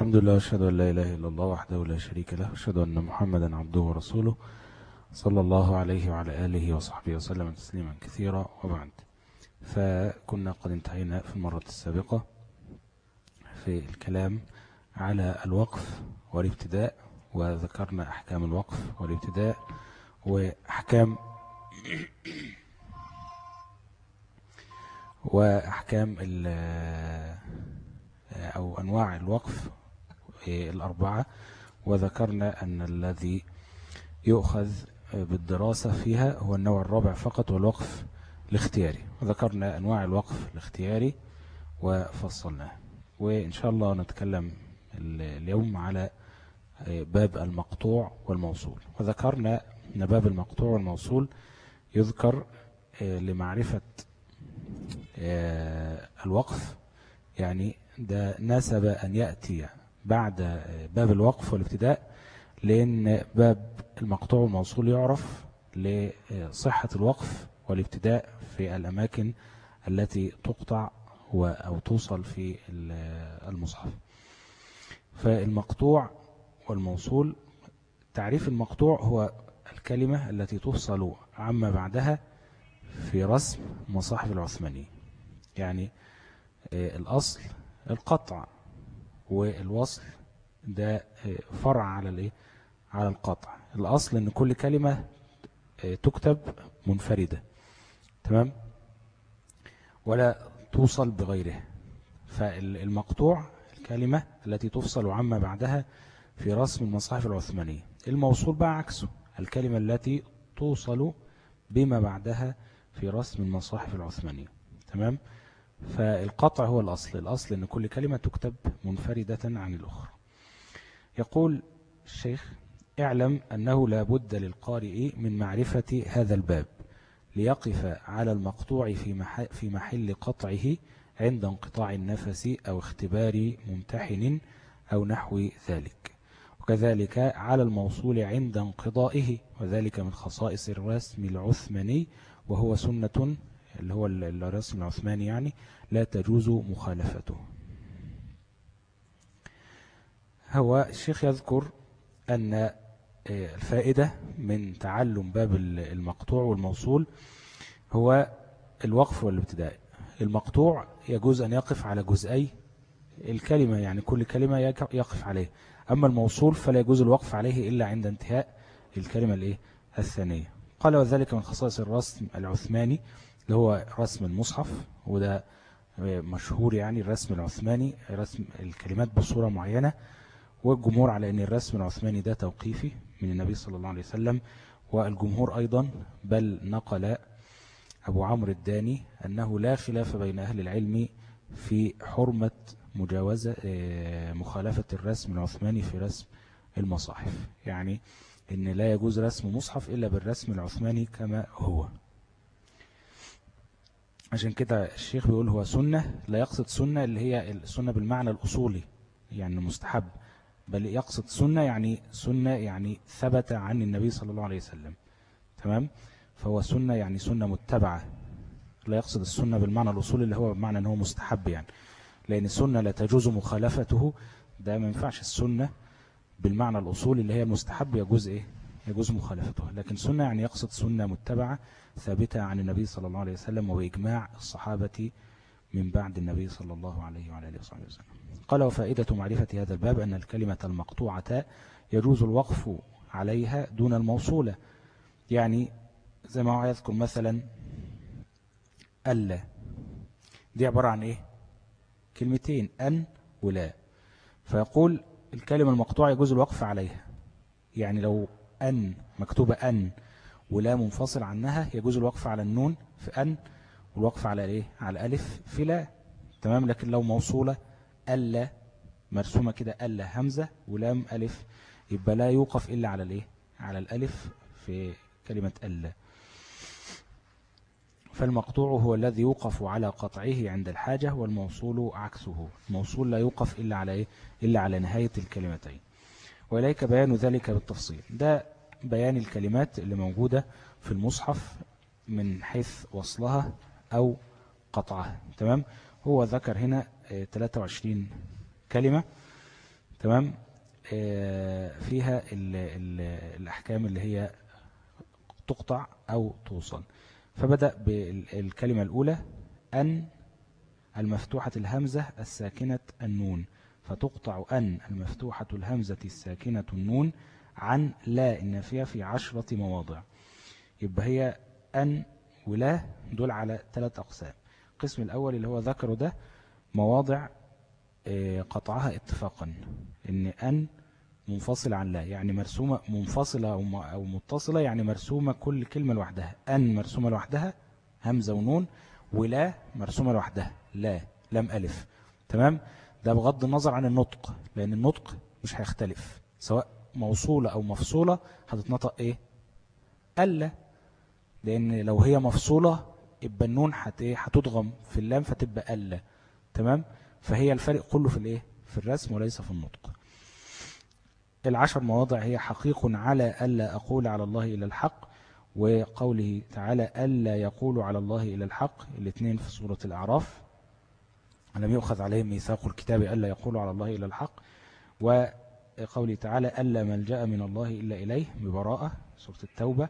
الحمد لله أشهد أن لا إله إلا الله وحده لا شريك له أشهد أن محمدا عبده ورسوله صلى الله عليه وعلى آله وصحبه وسلم تسليما كثيرا. وبعد فكنا قد انتهينا في المرة السابقة في الكلام على الوقف والابتداء وذكرنا أحكام الوقف والابتداء وأحكام وأحكام أو أنواع الوقف الأربعة وذكرنا أن الذي يؤخذ بالدراسة فيها هو النوع الرابع فقط والوقف الاختياري. وذكرنا أنواع الوقف الاختياري وفصلناه. وإن شاء الله نتكلم اليوم على باب المقطوع والموصول. وذكرنا أن باب المقطوع والموصول يذكر لمعرفة الوقف يعني ده ناسب أن يأتي بعد باب الوقف والابتداء لأن باب المقطوع والموصول يعرف لصحة الوقف والابتداء في الأماكن التي تقطع أو توصل في المصحف. فالمقطوع والموصول تعريف المقطوع هو الكلمة التي تفصل عما بعدها في رسم مصاحف العثماني يعني الأصل القطع. والوصل ده فرع على الايه؟ على القطع. الأصل إن كل كلمة تكتب منفردة. تمام؟ ولا توصل بغيرها فالمقطوع الكلمة التي تفصل عما بعدها في رسم المصاحف العثمانية. الموصول بقى عكسه. الكلمة التي توصل بما بعدها في رسم المصاحف العثمانية. تمام؟ فالقطع هو الأصل الأصل أن كل كلمة تكتب منفردة عن الأخرى. يقول الشيخ اعلم أنه لا بد للقارئ من معرفة هذا الباب ليقف على المقطوع في محل, في محل قطعه عند انقطاع النفس أو اختبار ممتحن أو نحو ذلك. وكذلك على الموصول عند انقضائه وذلك من خصائص الرسم العثماني وهو سنة اللي هو الرسم العثماني يعني لا تجوز مخالفته. هو الشيخ يذكر أن الفائدة من تعلم باب المقطوع والموصول هو الوقف والابتداء. المقطوع يجوز أن يقف على جزئي الكلمة يعني كل كلمة يقف عليه. أما الموصول فلا يجوز الوقف عليه إلا عند انتهاء الكلمة الإيه؟ الثانية. قال وذلك من خصائص الرسم العثماني اللي هو رسم المصحف وده مشهور يعني الرسم العثماني رسم الكلمات بصورة معينة والجمهور على أن الرسم العثماني ده توقيفي من النبي صلى الله عليه وسلم والجمهور أيضا بل نقل أبو عمرو الداني أنه لا خلاف بين أهل العلم في حرمة مجاوزة مخالفة الرسم العثماني في رسم المصاحف. يعني أن لا يجوز رسم مصحف إلا بالرسم العثماني كما هو. عشان كده الشيخ بيقول هو سنة لا يقصد سنة اللي هي السنة بالمعنى الأصولي يعني مستحب بل يقصد سنة يعني سنة يعني ثبت عن النبي صلى الله عليه وسلم تمام؟ فهو سنة يعني سنة متبعة لا يقصد السنة بالمعنى الأصولي اللي هو بمعنى أنه مستحب يعني لأن السنة لا تجوز مخالفته ده ما ينفعش السنة بالمعنى الأصولي اللي هي مستحب يجوز إيه؟ يجوز مخالفته لكن سنة يعني يقصد سنة متبعة ثابتة عن النبي صلى الله عليه وسلم وإجماع الصحابة من بعد النبي صلى الله عليه وعلى آله وصحبه وسلم. قال وفائدة معرفة هذا الباب أن الكلمة المقطوعة يجوز الوقف عليها دون الموصولة. يعني زي ما هو يذكر مثلا ألا. دي عبارة عن إيه؟ كلمتين أن ولا. فيقول الكلمة المقطوعة يجوز الوقف عليها. يعني لو أن مكتوبة أن ولا منفصل عنها يجوز الوقف على النون في أن والوقف على إيه؟ على ألف في لا. تمام؟ لكن لو موصولة ألا مرسومة كده ألا همزة ولام ألف يبقى لا يوقف إلا على الإيه؟ على الألف في كلمة ألا. فالمقطوع هو الذي يوقف على قطعه عند الحاجة والموصول عكسه. الموصول لا يوقف إلا على إيه؟ إلا على نهاية الكلمتين. وإليك بيان ذلك بالتفصيل. ده بيان الكلمات اللي موجودة في المصحف من حيث وصلها أو قطعها. تمام؟ هو ذكر هنا 23 كلمة. تمام؟ فيها ال ال الأحكام اللي هي تقطع أو توصل. فبدأ بالكلمة الأولى أن المفتوحة الهمزة الساكنة النون. فتقطع أن المفتوحة الهمزة الساكنة النون عن لا النافية في عشرة مواضع. يبقى هي أن ولا دول على ثلاث أقسام. القسم الأول اللي هو ذكره ده مواضع آه، قطعها اتفاقا. إن أن منفصلة عن لا يعني مرسومة منفصلة أو متصلة يعني مرسومة كل كلمة لوحدها. أن مرسومة لوحدها همزة ونون ولا مرسومة لوحدها. لا لم ألف. تمام؟ ده بغض النظر عن النطق لأن النطق مش هيختلف سواء موصولة أو مفصولة هتتنطق إيه؟ ألا لأن لو هي مفصولة يبقى النون إيه؟ هتضغم في اللام فتبقى ألا تمام؟ فهي الفرق كله في الإيه؟ في الرسم وليس في النطق. العشر مواضع هي حقيق على ألا أقول على الله إلى الحق وقوله تعالى ألا يقول على الله إلى الحق الاثنين في سورة الأعراف. لم يؤخذ عليهم ميثاق الكتاب ألا يقولوا على الله إلى الحق وقوله تعالى ألا ملجأ من الله إلا إليه ببراءة سورة التوبة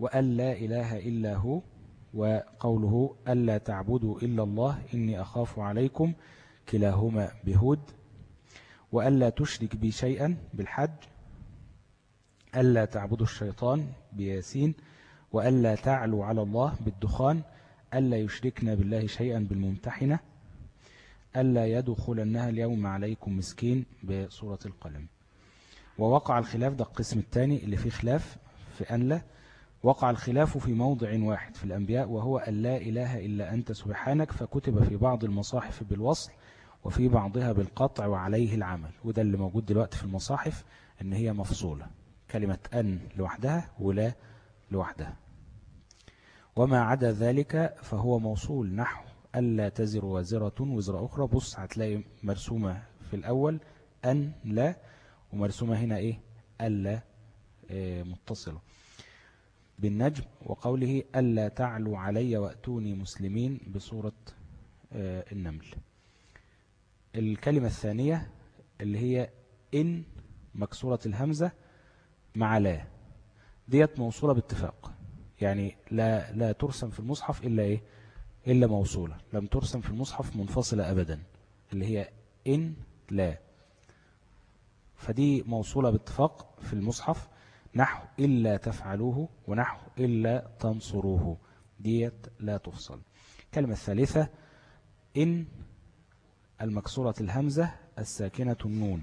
وأن لا إله إلا هو وقوله ألا تعبدوا إلا الله إني أخاف عليكم كلاهما بهود وألا تشرك بي شيئا بالحج ألا تعبدوا الشيطان بياسين وألا تعلوا على الله بالدخان ألا يشركنا بالله شيئا بالممتحنة. ألا يدخلنها اليوم عليكم مسكين بصورة القلم. ووقع الخلاف ده القسم الثاني اللي فيه خلاف في أن لا. وقع الخلاف في موضع واحد في الأنبياء وهو أن لا إله إلا أنت سبحانك فكتب في بعض المصاحف بالوصل وفي بعضها بالقطع وعليه العمل. وده اللي موجود دلوقتي في المصاحف إن هي مفصولة. كلمة أن لوحدها ولا لوحدها. وما عدا ذلك فهو موصول نحو ألا تزر وزرة وزر أخرى. بص هتلاقي مرسومة في الأول أن لا. ومرسومة هنا إيه؟ ألا إيه متصلة. بالنجم وقوله ألا تعلوا علي وأتوني مسلمين بصورة إيه النمل. الكلمة الثانية اللي هي إن مكسورة الهمزة مع لا. ديت موصولة باتفاق. يعني لا لا ترسم في المصحف إلا إيه؟ إلا موصولة لم ترسم في المصحف منفصلة أبدا اللي هي إن لا. فدي موصولة باتفاق في المصحف. نحو إلا تفعلوه ونحو إلا تنصروه. ديت لا تفصل. الكلمة الثالثة إن المكسورة الهمزة الساكنة النون.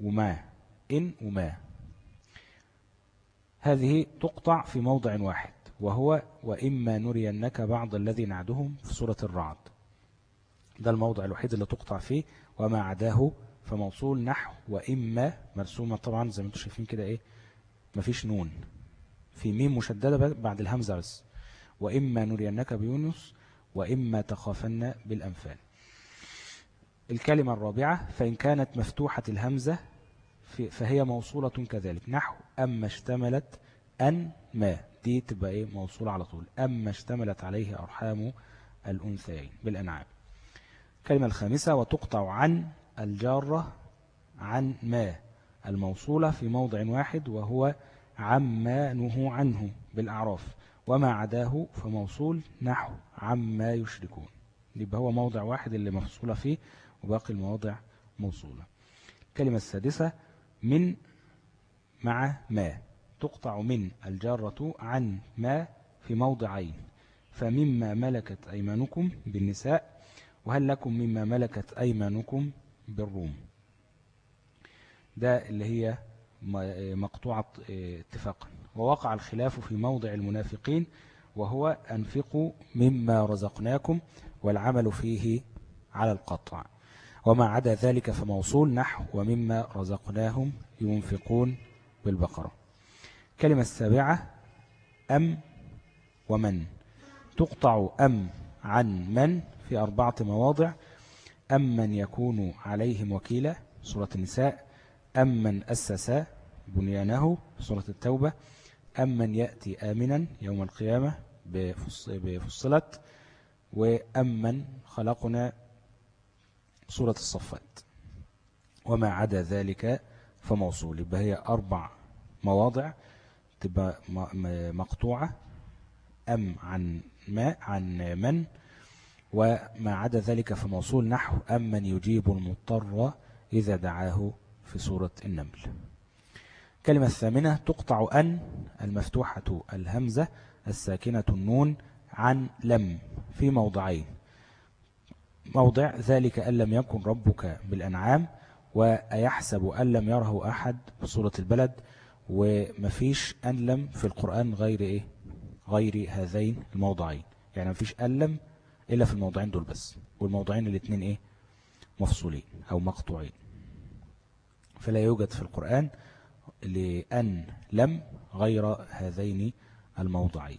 وما إن وما. هذه تقطع في موضع واحد. وهو وإما نرينك بعض الذي نعدهم في سورة الرعد. ده الموضع الوحيد اللي تقطع فيه وما عداه فموصول نحو وإما مرسومة. طبعا زي ما أنتم شايفين كده إيه مفيش نون. في ميم مشددة بعد الهمزة بس. وإما نرينك بيونس وإما تخافن بالأنفال. الكلمة الرابعة فإن كانت مفتوحة الهمزة فهي موصولة كذلك. نحو أما اشتملت أن ما. دي تبقى إيه؟ موصولة على طول. أما اشتملت عليه أرحام الأنثيين بالأنعام. الكلمة الخامسة وتقطع عن الجارة عن ما؟ الموصولة في موضع واحد وهو عما نهوا عنه بالأعراف. وما عداه فموصول نحو عما يشركون. يبقى هو موضع واحد اللي مفصولة فيه وباقي المواضع موصولة. الكلمة السادسة من مع ما؟ تقطع من الجارة عن ما في موضعين فمما ملكت أيمانكم بالنساء وهل لكم مما ملكت أيمانكم بالروم؟ ده اللي هي مقطوعة اتفاقا. ووقع الخلاف في موضع المنافقين وهو أنفقوا مما رزقناكم والعمل فيه على القطع. وما عدا ذلك فموصول نحو ومما رزقناهم ينفقون بالبقرة. كلمة السابعة أم ومن. تقطع أم عن من في أربعة مواضع. أم من يكون عليهم وكيلا سورة النساء. أم من أسس بنيانه سورة التوبة. أم من يأتي آمنا يوم القيامة بفصلت. وأم من خلقنا سورة الصفات. وما عدا ذلك فموصول يبقى هي أربع مواضع. تبقى مقطوعة. أم عن ما عن من. وما عدا ذلك فموصول نحو أم من يجيب المضطر إذا دعاه في سورة النمل. كلمة الثامنة تقطع أن المفتوحة الهمزة الساكنة النون عن لم في موضعين. موضع ذلك أن لم يكن ربك بالأنعام وأيحسب أن لم يره أحد بصورة البلد ومفيش أن لم في القرآن غير إيه؟ غير هذين الموضعين. يعني مفيش أن لم إلا في الموضعين دول بس. والموضعين الاثنين إيه؟ مفصولين أو مقطوعين. فلا يوجد في القرآن لأن لم غير هذين الموضعين.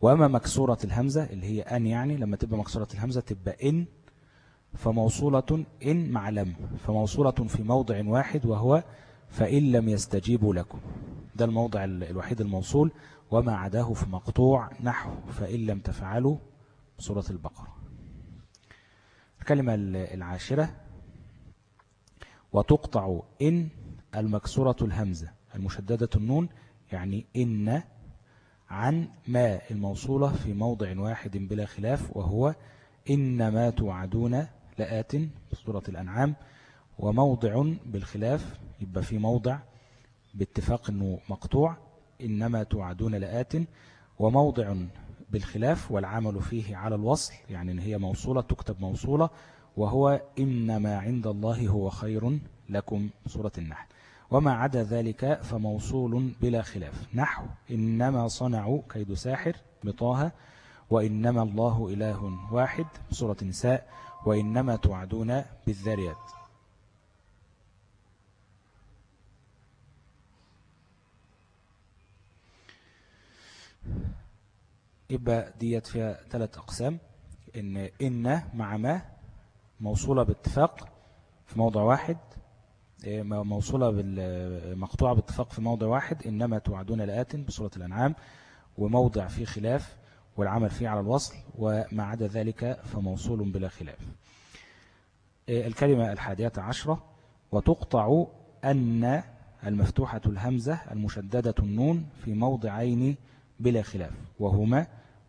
وأما مكسورة الهمزة اللي هي أن يعني لما تبقى مكسورة الهمزة تبقى إن فموصولة إن مع لم. فموصولة في موضع واحد وهو فإن لم يستجيبوا لكم. ده الموضع الوحيد الموصول. وما عداه في مقطوع نحو فإن لم تفعلوا سورة البقرة. الكلمة العاشرة. وتقطع إن المكسورة الهمزة. المشددة النون يعني إن عن ما الموصولة في موضع واحد بلا خلاف. وهو إنما توعدون لآت. سورة الأنعام. وموضع بالخلاف يبقى في موضع باتفاق أنه مقطوع إنما توعدون لآت وموضع بالخلاف والعمل فيه على الوصل يعني إن هي موصولة تكتب موصولة وهو إنما عند الله هو خير لكم سورة النحل. وما عدا ذلك فموصول بلا خلاف. نحو إنما صنعوا كيد ساحر بطاها وإنما الله إله واحد سورة نساء وإنما توعدون بالذاريات يبقى ديت فيها ثلاث أقسام. إن إن مع ما موصولة باتفاق في موضع واحد إيه، موصولة بالمقطوعة باتفاق في موضع واحد إنما توعدون لآت بصورة الأنعام وموضع فيه خلاف والعمل فيه على الوصل وما عدا ذلك فموصول بلا خلاف. إيه، الكلمة الحادية عشرة وتقطع أن المفتوحة الهمزة المشددة النون في موضعين بلا خلاف. وهما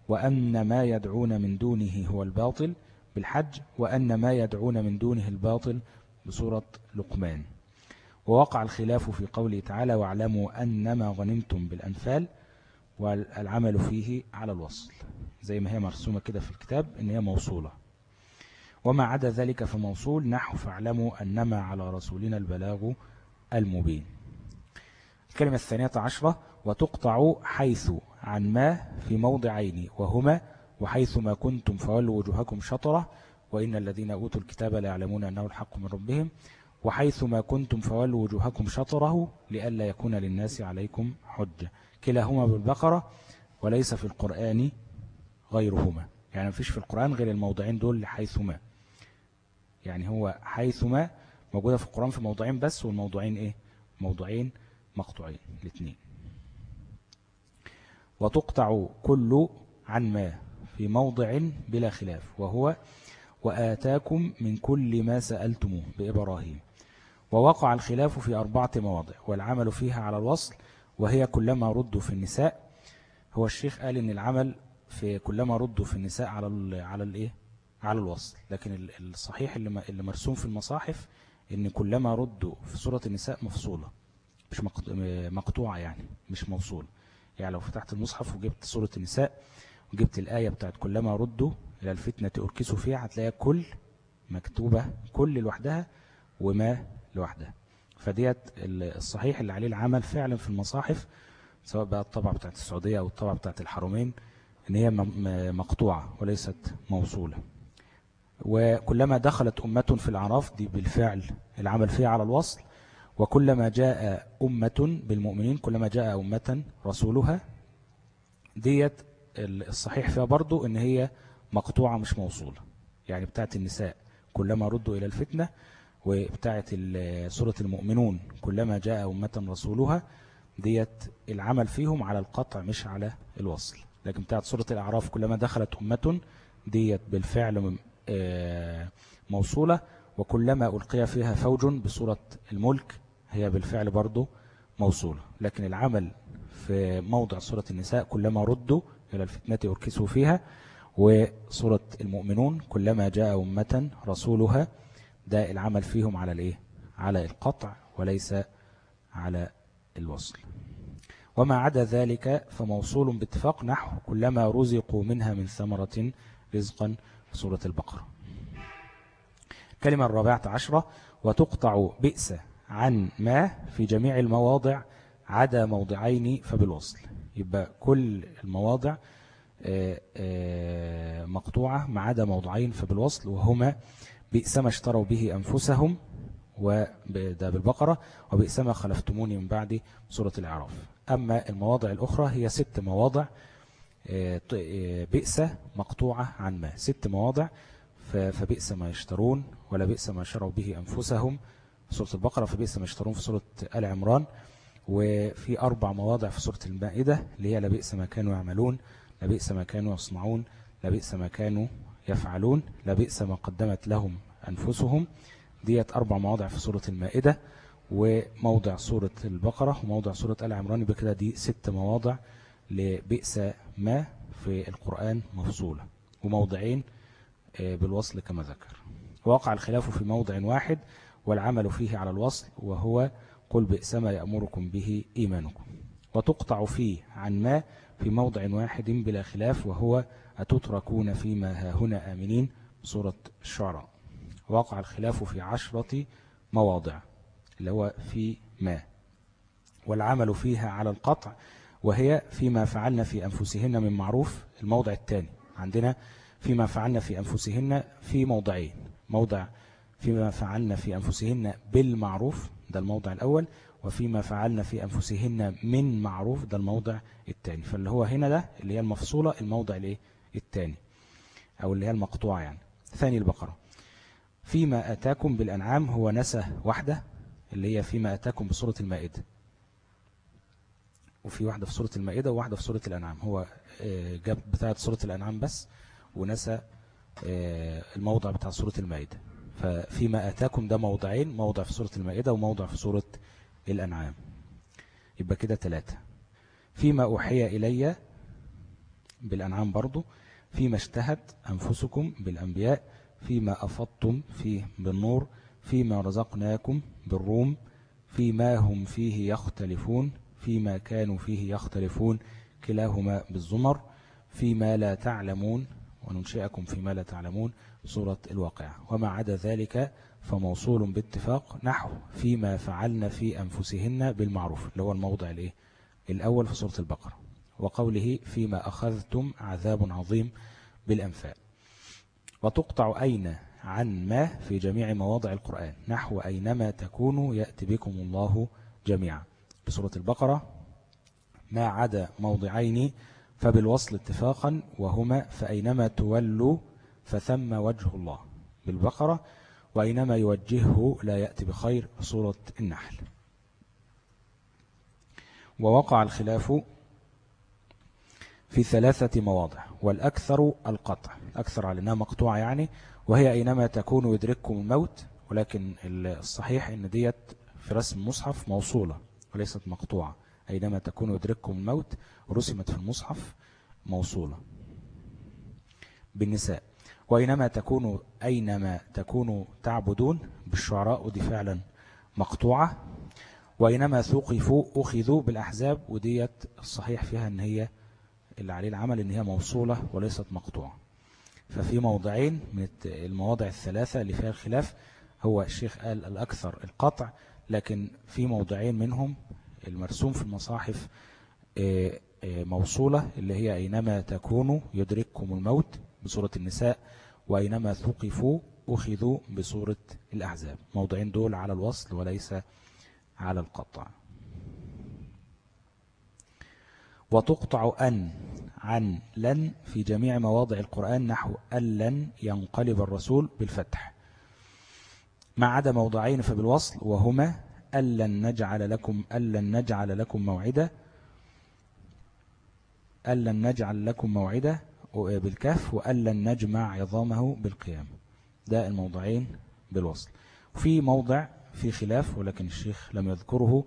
وأن ما يدعون من دونه هو الباطل بالحج وأن ما يدعون من دونه الباطل بصورة لقمان. ووقع الخلاف في قوله تعالى واعلموا أنما غنمتم بالأنفال والعمل فيه على الوصل زي ما هي مرسومة كده في الكتاب إن هي موصولة. وما عدا ذلك فموصول نحو فاعلموا أنما على رسولنا البلاغ المبين الكلمة الثانية عشرة وتقطع حيث عن ما في موضعين وهما وحيث ما كنتم فولوا وجوهكم شطرة وإن الذين أوتوا الكتاب لا يعلمون أنه الحق من ربهم. وحيث ما كنتم فولوا وجوهكم شطرة لئلا يكون للناس عليكم حجة. كلاهما بالبقرة وليس في القرآن غيرهما. يعني مفيش في القرآن غير الموضعين دول لحيثما يعني هو حيثما موجودة في القرآن في موضعين بس والموضوعين إيه؟ موضوعين مقطوعين الاثنين وتقطع كل عن ما في موضع بلا خلاف وهو وآتاكم من كل ما سألتموه بإبراهيم. ووقع الخلاف في أربعة مواضع والعمل فيها على الوصل وهي كلما ردوا في النساء. هو الشيخ قال إن العمل في كلما ردوا في النساء على ال على الايه على الوصل. لكن الصحيح اللي اللي مرسوم في المصاحف إن كلما ردوا في سورة النساء مفصولة مش مقطوعة يعني مش موصولة. يعني لو فتحت المصحف وجبت سورة النساء وجبت الآية بتاعت كلما ردوا إلى الفتنة أركسوا فيها هتلاقي كل مكتوبة كل لوحدها وما لوحدها. فديت الصحيح اللي عليه العمل فعلا في المصاحف سواء بقى الطبعة بتاعت السعودية أو الطبعة بتاعت الحرمين إن هي مقطوعة وليست موصولة. وكلما دخلت أمة في العراف دي بالفعل العمل فيها على الوصل وكلما جاء أمة بالمؤمنين كلما جاء أمة رسولها ديت الصحيح فيها برضو إن هي مقطوعة مش موصولة. يعني بتاعت النساء كلما ردوا إلى الفتنة وبتاعت سورة المؤمنون كلما جاء أمة رسولها ديت العمل فيهم على القطع مش على الوصل. لكن بتاعت سورة الأعراف كلما دخلت أمة ديت بالفعل آه، موصولة وكلما ألقي فيها فوج بصورة الملك هي بالفعل برضو موصولة. لكن العمل في موضع سورة النساء كلما ردوا إلى الفتنة أركسوا فيها وسورة المؤمنون كلما جاء أمة رسولها ده العمل فيهم على الإيه؟ على القطع وليس على الوصل. وما عدا ذلك فموصول باتفاق نحو كلما رزقوا منها من ثمرة رزقا سورة البقرة. كلمة الرابعة عشرة وتقطع بئس عن ما في جميع المواضع عدا موضعين فبالوصل. يبقى كل المواضع آه، آه، مقطوعة ما عدا موضعين فبالوصل وهما بئس ما اشتروا به أنفسهم وده بالبقرة وبئس ما خلفتموني من بعد سورة الإعراف. أما المواضع الأخرى هي ست مواضع آه، بئس مقطوعة عن ما. ست مواضع فبئس ما يشترون ولا بئس ما شروا به أنفسهم سورة البقرة فبئس ما يشترون في سورة آل عمران وفي أربع مواضع في سورة المائدة اللي هي لبئس ما كانوا يعملون لبئس ما كانوا يصنعون لبئس ما كانوا يفعلون لبئس ما قدمت لهم أنفسهم. ديت أربع مواضع في سورة المائدة وموضع سورة البقرة وموضع سورة آل عمران. بكده دي ست مواضع لبئس ما في القرآن مفصولة وموضعين آه، بالوصل كما ذكر. وقع الخلاف في موضع واحد والعمل فيه على الوصل وهو قل بئس ما يأمركم به إيمانكم. وتقطع فيه عن ما في موضع واحد بلا خلاف وهو أتتركون فيما ها هنا آمنين. سورة الشعراء. وقع الخلاف في عشرة مواضع اللي هو في ما. والعمل فيها على القطع وهي فيما فعلنا في أنفسهن من معروف. الموضع الثاني عندنا فيما فعلنا في أنفسهن في موضعين. موضع فيما فعلنا في أنفسهن بالمعروف ده الموضع الأول وفيما فعلنا في أنفسهن من معروف ده الموضع الثاني فاللي هو هنا ده اللي هي المفصولة الموضع الإيه؟ الثاني أو اللي هي المقطوعة يعني. ثاني البقرة. فيما أتاكم بالأنعام هو نسى واحدة اللي هي فيما أتاكم بصورة المائدة. وفي واحدة في سورة المائدة وواحدة في سورة الأنعام. هو آه، جاب بتاعة سورة الأنعام بس ونسى آه، الموضع بتاع سورة المائدة. ففيما أتاكم ده موضعين موضع في سورة المائدة وموضع في سورة الأنعام. يبقى كده ثلاثة فيما أوحي إلي بالأنعام برضو فيما اشتهت أنفسكم بالأنبياء فيما أفضتم فيه بالنور فيما رزقناكم بالروم فيما هم فيه يختلفون فيما كانوا فيه يختلفون كلاهما بالزمر فيما لا تعلمون وننشئكم فيما لا تعلمون سورة الواقعة. وما عدا ذلك فموصول باتفاق نحو فيما فعلن في أنفسهن بالمعروف اللي هو الموضع الإيه؟ الأول في سورة البقرة. وقوله فيما أخذتم عذاب عظيم بالأنفال. وتقطع أين عن ما في جميع مواضع القرآن. نحو أينما تكونوا يأتي بكم الله جميعا. بسورة البقرة ما عدا موضعين فبالوصل اتفاقا وهما فأينما تولوا فثم وجه الله بالبقرة وأينما يوجهه لا يأتي بخير سورة النحل. ووقع الخلاف في ثلاثة مواضع والأكثر القطع الأكثر على أنها مقطوعة يعني وهي أينما تكون يدرككم الموت ولكن الصحيح أن ديت في رسم مصحف موصولة وليست مقطوعة. أينما تكون يدرككم الموت رسمت في المصحف موصولة بالنساء. وإنما تكونوا أينما تكونوا تعبدون بالشعراء ودي فعلا مقطوعة. وإنما ثقفوا أخذوا بالأحزاب وديت الصحيح فيها أن هي اللي عليه العمل أن هي موصولة وليست مقطوعة. ففي موضعين من المواضع الثلاثة اللي فيها الخلاف هو الشيخ قال الأكثر القطع لكن في موضعين منهم المرسوم في المصاحف آه، آه، موصولة اللي هي أينما تكونوا يدرككم الموت بصورة النساء وأينما ثقفوا أخذوا بصورة الأحزاب. موضعين دول على الوصل وليس على القطع. وتقطع أن عن لن في جميع مواضع القرآن نحو أن لن ينقلب الرسول بالفتح. ما عدا موضعين فبالوصل وهما أن لن نجعل لكم أن لن نجعل لكم موعدا أن لن نجعل لكم موعدا بالكف وأن لن نجمع عظامه بالقيام. ده الموضعين بالوصل. وفي موضع في خلاف ولكن الشيخ لم يذكره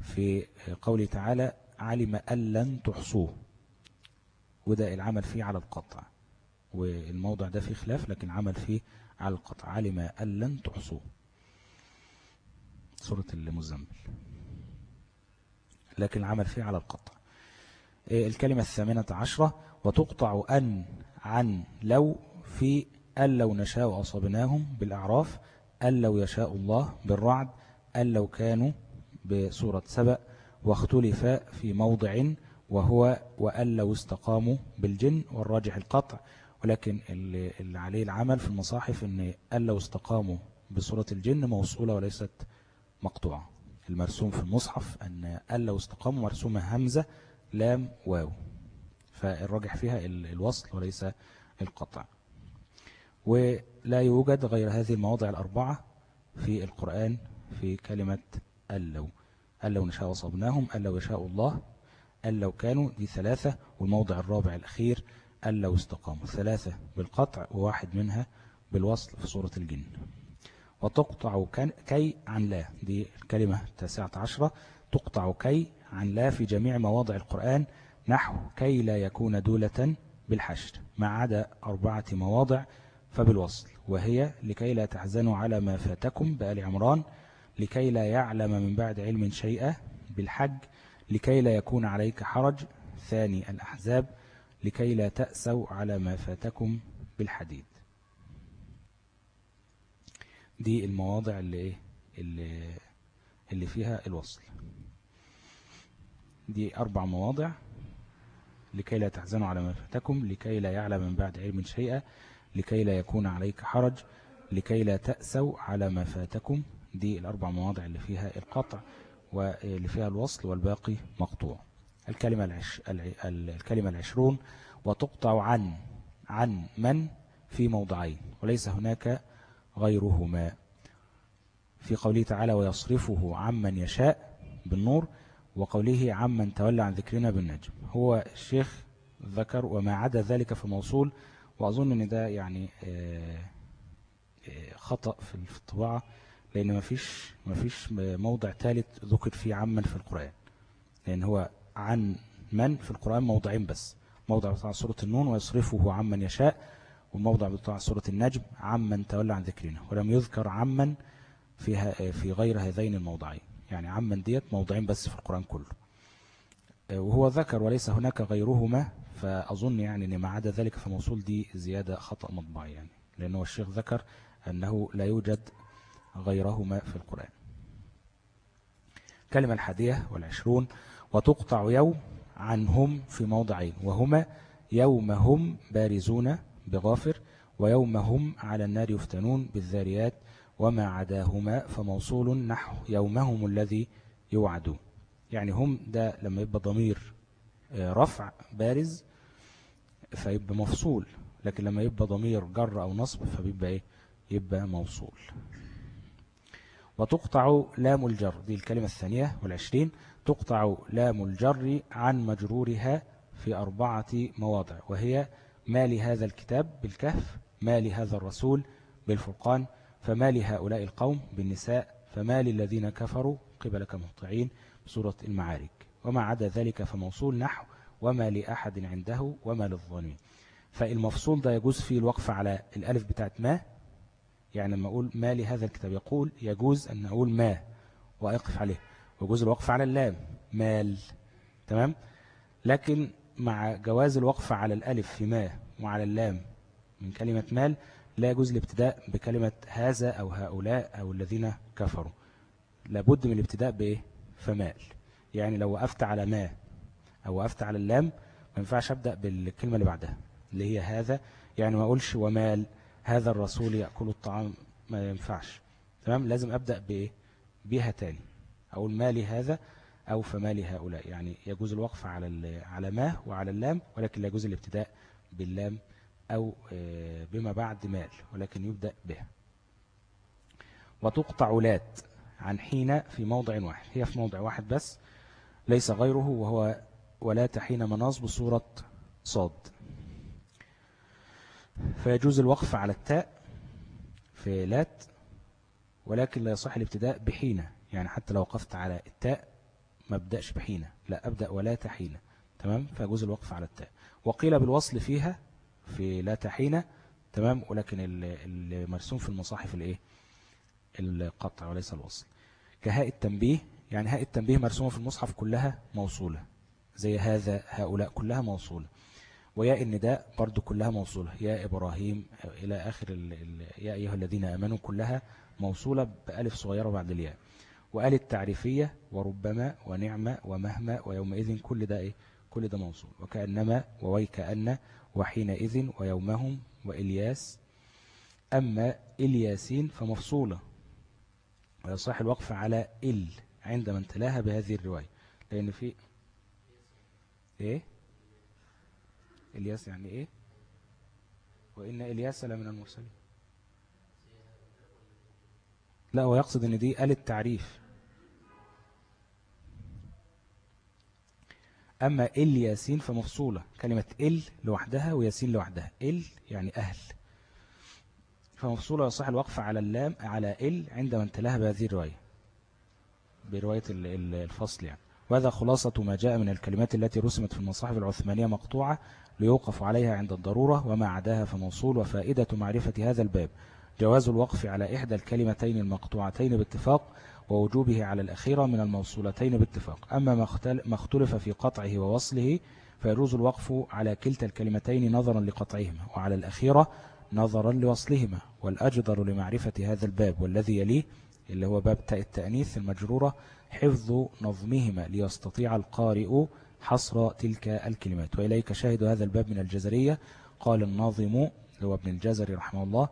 في قوله تعالى علم أن لن تحصوه وده العمل فيه على القطع. والموضع ده فيه خلاف لكن عمل فيه على القطع. علم أن لن تحصوه. سورة المزمل. لكن العمل فيه على القطع. إيه، الكلمة الثامنة عشرة وتقطع أن عن لو في أن لو نشاء أصبناهم بالأعراف أن لو يشاء الله بالرعد أن لو كانوا بصورة سبأ واختلف في موضع وهو وأن لو استقاموا بالجن والراجح القطع. ولكن اللي عليه العمل في المصاحف أن لو استقاموا بصورة الجن موصولة وليست مقطوعة. المرسوم في المصحف أن لو استقاموا مرسومة همزة لام واو. فالراجح فيها الوصل وليس القطع. ولا يوجد غير هذه المواضع الأربعة في القرآن في كلمة ألو ألو نشاء وصبناهم ألو يشاء الله ألو كانوا دي ثلاثة. والموضع الرابع الأخير ألو استقاموا. ثلاثة بالقطع وواحد منها بالوصل في سورة الجن. وتقطع كي عن لا. دي الكلمة التاسعة عشرة. تقطع كي عن لا في جميع مواضع القرآن نحو كي لا يكون دولة بالحشر ما عدا أربعة مواضع. فبالوصل. وهي لكي لا تحزنوا على ما فاتكم بآل عمران لكي لا يعلم من بعد علم شيئا بالحج لكي لا يكون عليك حرج. ثاني الأحزاب لكي لا تأسوا على ما فاتكم بالحديد. دي المواضع اللي, إيه؟ اللي, اللي فيها الوصل. دي أربع مواضع لكي لا تحزنوا على ما فاتكم لكي لا يعلم من بعد علم شيئا لكي لا يكون عليك حرج لكي لا تأسوا على ما فاتكم. دي الأربع مواضع اللي فيها القطع واللي فيها الوصل والباقي مقطوع. الكلمة, العش... الكلمة العشرون وتقطع عن عن من في موضعين وليس هناك غيرهما. في قوله تعالى ويصرفه عمن يشاء بالنور وقوله عمن تولى عن ذكرنا بالنجم هو الشيخ ذكر وما عدا ذلك في موصول وأظن أن ده يعني آه، آه، خطأ في الطباعة لأن مفيش, مفيش موضع ثالث ذكر فيه عمن في القرآن. لأن هو عن من في القرآن موضعين بس. موضع بتاع سورة النون ويصرفه عمن يشاء والموضع بتاع سورة النجم عمن تولى عن ذكرنا ولم يذكر عمن فيها في غير هذين الموضعين. يعني عمن ديت موضعين بس في القرآن كله. وهو ذكر وليس هناك غيرهما فأظن يعني أن ما عدا ذلك في موصول دي زيادة خطأ مطبعي يعني. لأنه الشيخ ذكر أنه لا يوجد غيرهما في القرآن. الكلمة الحادية والعشرون وتقطع يوم عن هم في موضعين وهما يوم هم بارزون بغافر ويوم هم على النار يفتنون بالذاريات وما عداهما فموصول نحو يومهم الذي يوعدون يعني هم ده لما يبقى ضمير آه، رفع بارز فيبقى مفصول. لكن لما يبقى ضمير جر أو نصب فبيبقى إيه؟ يبقى موصول. وتقطع لام الجر دي الكلمة الثانية والعشرين. تقطع لام الجر عن مجرورها في أربعة مواضع وهي ما لهذا الكتاب بالكهف ما لهذا الرسول بالفرقان فما لهؤلاء القوم بالنساء فما للذين كفروا قبلك مهطعين بسورة المعارك. وما عدا ذلك فموصول نحو وما لأحد عنده وما للظالمين. فالمفصول ده يجوز فيه الوقف على الألف بتاعت ما؟ يعني لما أقول ما لهذا الكتاب يقول يجوز أن أقول ما وأقف عليه. ويجوز الوقف على اللام مال. تمام؟ لكن مع جواز الوقف على الألف في ما وعلى اللام من كلمة مال لا يجوز الابتداء بكلمة هذا أو هؤلاء أو الذين كفروا. لابد من الابتداء بإيه؟ فمال. يعني لو وقفت على ما أو وقفت على اللام ما ينفعش أبدأ بالكلمة اللي بعدها اللي هي هذا. يعني ما أقولش ومال هذا الرسول يأكل الطعام ما ينفعش. تمام؟ لازم أبدأ بإيه؟ بها تاني. أقول مالي هذا أو فمالي هؤلاء. يعني يجوز الوقف على على ما وعلى اللام ولكن لا يجوز الابتداء باللام أو آه، بما بعد مال ولكن يبدأ بها وتقطع لات عن حين في موضع واحد. هي في موضع واحد بس ليس غيره وهو ولا تحين مناص بصورة صاد. فيجوز الوقف على التاء في لات ولكن لا يصح الابتداء بحين. يعني حتى لو وقفت على التاء ما أبدأش بحين لا أبدأ ولا تحين تمام؟ فيجوز الوقف على التاء. وقيل بالوصل فيها في لا تحين تمام؟ ولكن المرسوم في المصاحف الإيه؟ القطع وليس الوصل. كهاء التنبيه يعني هاء التنبيه مرسومة في المصحف كلها موصولة زي هذا هؤلاء كلها موصولة. وياء النداء برضو كلها موصولة. يا إبراهيم إلى آخر يا أيها الذين أمنوا كلها موصولة بألف صغيرة بعد الياء. وآل التعريفية وربما ونعمة ومهما ويومئذ كل ده إيه؟ كل ده موصول وكأنما وويكأن وحينئذ ويومهم وإلياس. أما إلياسين فمفصولة. ويصح الوقف على إل عندما انتلاها بهذه الرواية. لأن في إيه؟ إلياس يعني إيه؟ وإن إلياس لمن المرسلين. لا هو يقصد إن دي آل التعريف أما إل ياسين فمفصولة. كلمة إل لوحدها وياسين لوحدها. إل يعني أهل. فمفصولة يصح الوقف على اللام على إل عندما انتلاها بهذه الرواية. برواية الفصل يعني. وهذا خلاصة ما جاء من الكلمات التي رسمت في المصاحف العثمانية مقطوعة ليوقف عليها عند الضرورة وما عداها فموصول وفائدة معرفة هذا الباب. جواز الوقف على إحدى الكلمتين المقطوعتين باتفاق ووجوبه على الأخيرة من الموصولتين باتفاق. أما ما اختلف في قطعه ووصله فيجوز الوقف على كلتا الكلمتين نظرا لقطعهما وعلى الأخيرة نظرا لوصلهما. والأجدر لمعرفة هذا الباب والذي يليه اللي هو باب التأنيث المجرورة حفظ نظمهما ليستطيع القارئ حصر تلك الكلمات. وإليك شاهد هذا الباب من الجزرية. قال الناظم هو ابن الجزري رحمه الله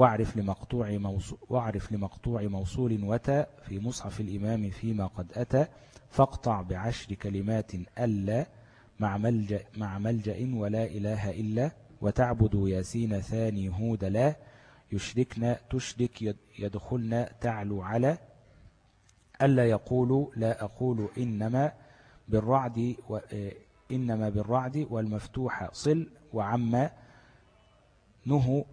واعرف لمقطوع موصول, واعرف لمقطوع موصول وتى في مصحف الإمام فيما قد أتى فاقطع بعشر كلمات ألا مع ملجأ, مع ملجأ ولا إله إلا وتعبد ياسين ثاني هود لا يشركنا تشرك يدخلنا تعلو على ألا يقول لا أقول إنما بالرعد إنما بالرعد والمفتوح صل وعما نهو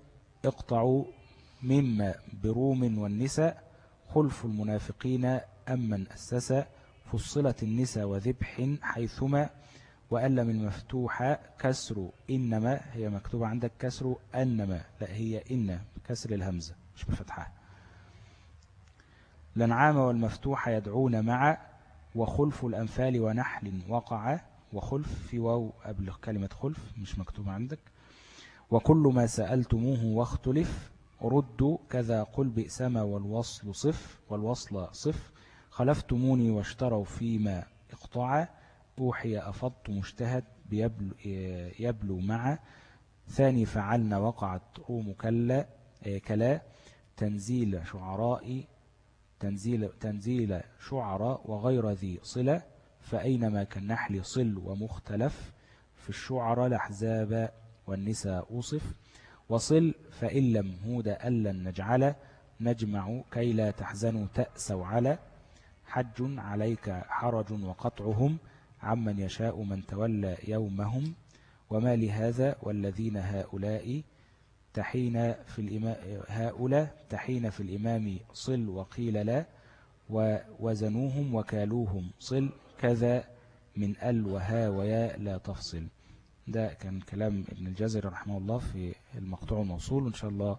اقطعوا مما بروم والنساء خلف المنافقين أمن أسس فصلت النساء وذبح حيثما وألم المفتوحة كسر إنما هي مكتوبة عندك كسر أنما لا هي إن كسر الهمزة مش بفتحها لنعام والمفتوحة يدعون مع وخلف الأنفال ونحل وقع وخلف في واو قبل كلمة خلف مش مكتوبة عندك. وكل ما سألتموه واختلف ردوا كذا قل بئسما والوصل صف والوصل صف. خلفتموني واشتروا فيما اقطع. أوحي أفضت مجتهد بيبلو يبلو مع. ثاني فعلنا وقعت روم كلا كلا. تنزيل شعراء تنزيل, تنزيل شعراء وغير ذي صلة. فأينما كالنحل صل ومختلف في الشعراء الأحزاب والنساء أوصف. وصل فإن لم هود ألا نجعل نجمع كي لا تحزنوا تأسوا على حج عليك حرج وقطعهم عمن يشاء من تولى يومهم. وما لهذا والذين هؤلاء تحين في الإمام هؤلاء تحين في الإمام صل وقيل لا ووزنوهم وكالوهم صل كذا من أل وها ويا لا تفصل. ده كان كلام ابن الجزري رحمه الله في المقطوع الموصول وإن شاء الله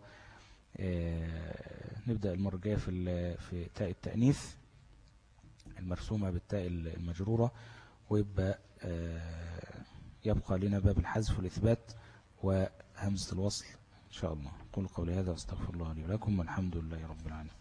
آه، نبدأ المرة الجاية في في تاء التأنيث المرسومة بالتاء المجرورة ويبقى آه، يبقى لنا باب الحذف والإثبات وهمزة الوصل إن شاء الله. قول قولي هذا وأستغفر الله لي ولكم والحمد لله رب العالمين.